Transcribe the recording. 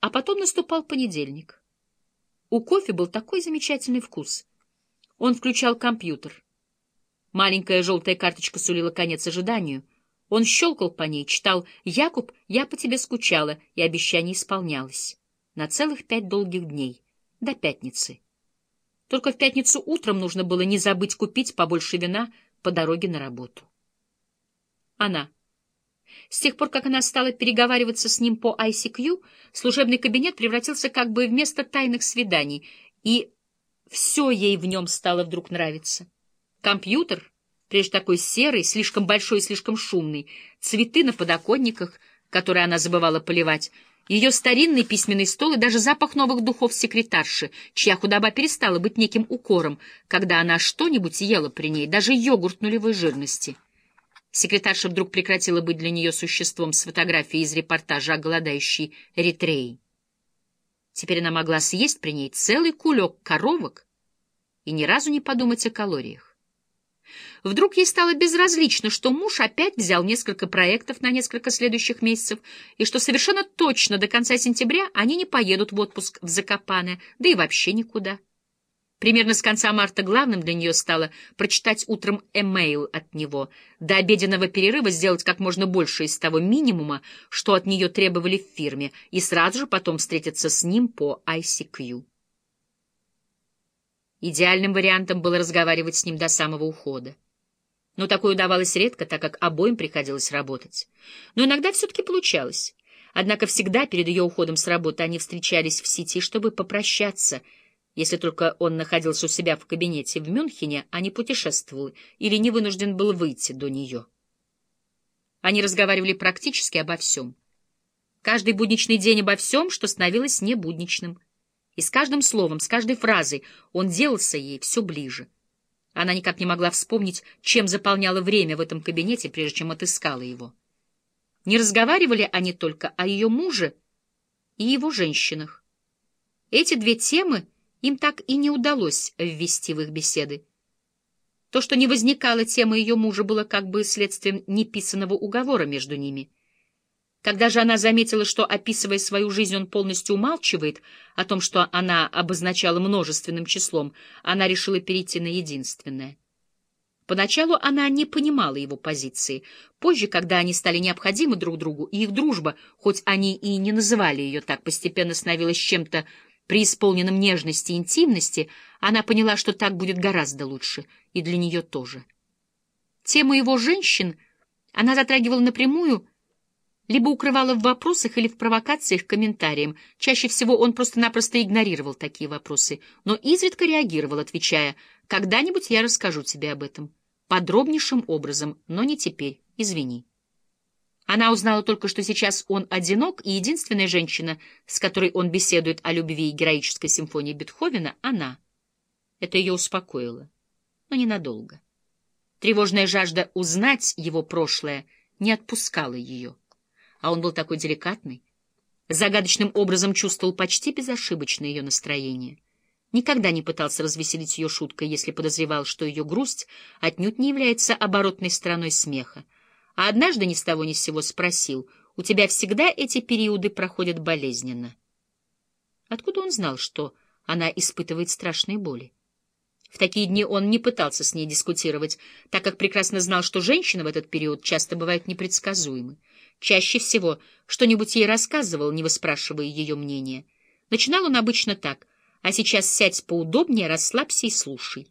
А потом наступал понедельник. У кофе был такой замечательный вкус. Он включал компьютер. Маленькая желтая карточка сулила конец ожиданию. Он щелкал по ней, читал «Якуб, я по тебе скучала», и обещание исполнялось. На целых пять долгих дней, до пятницы. Только в пятницу утром нужно было не забыть купить побольше вина по дороге на работу. Она. С тех пор, как она стала переговариваться с ним по ICQ, служебный кабинет превратился как бы в место тайных свиданий, и все ей в нем стало вдруг нравиться. Компьютер, прежде такой серый, слишком большой и слишком шумный, цветы на подоконниках, которые она забывала поливать, ее старинный письменный стол и даже запах новых духов секретарши, чья худоба перестала быть неким укором, когда она что-нибудь ела при ней, даже йогурт нулевой жирности. Секретарша вдруг прекратила быть для нее существом с фотографией из репортажа о голодающей Эритреи. Теперь она могла съесть при ней целый кулек коровок и ни разу не подумать о калориях. Вдруг ей стало безразлично, что муж опять взял несколько проектов на несколько следующих месяцев, и что совершенно точно до конца сентября они не поедут в отпуск в Закопане, да и вообще никуда. Примерно с конца марта главным для нее стало прочитать утром эмейл от него, до обеденного перерыва сделать как можно больше из того минимума, что от нее требовали в фирме, и сразу же потом встретиться с ним по ICQ. Идеальным вариантом было разговаривать с ним до самого ухода. Но такое удавалось редко, так как обоим приходилось работать. Но иногда все-таки получалось. Однако всегда перед ее уходом с работы они встречались в сети, чтобы попрощаться, если только он находился у себя в кабинете в Мюнхене, а не путешествовал или не вынужден был выйти до нее. Они разговаривали практически обо всем. Каждый будничный день обо всем, что становилось небудничным. И с каждым словом, с каждой фразой он делался ей все ближе. Она никак не могла вспомнить, чем заполняла время в этом кабинете, прежде чем отыскала его. Не разговаривали они только о ее муже и его женщинах. Эти две темы им так и не удалось ввести в их беседы. То, что не возникала тема ее мужа, было как бы следствием неписанного уговора между ними — когда же она заметила, что, описывая свою жизнь, он полностью умалчивает о том, что она обозначала множественным числом, она решила перейти на единственное. Поначалу она не понимала его позиции. Позже, когда они стали необходимы друг другу, и их дружба, хоть они и не называли ее так, постепенно становилась чем-то преисполненным нежности и интимности, она поняла, что так будет гораздо лучше, и для нее тоже. Тему его женщин она затрагивала напрямую, либо укрывала в вопросах или в провокациях комментариям. Чаще всего он просто-напросто игнорировал такие вопросы, но изредка реагировал, отвечая «Когда-нибудь я расскажу тебе об этом. Подробнейшим образом, но не теперь. Извини». Она узнала только, что сейчас он одинок, и единственная женщина, с которой он беседует о любви и героической симфонии Бетховена, — она. Это ее успокоило, но ненадолго. Тревожная жажда узнать его прошлое не отпускала ее а он был такой деликатный, загадочным образом чувствовал почти безошибочно ее настроение. Никогда не пытался развеселить ее шуткой, если подозревал, что ее грусть отнюдь не является оборотной стороной смеха. А однажды ни с того ни с сего спросил, «У тебя всегда эти периоды проходят болезненно?» Откуда он знал, что она испытывает страшные боли? В такие дни он не пытался с ней дискутировать, так как прекрасно знал, что женщины в этот период часто бывают непредсказуемы. Чаще всего что-нибудь ей рассказывал, не выспрашивая ее мнения. Начинал он обычно так, а сейчас сядь поудобнее, расслабься и слушай.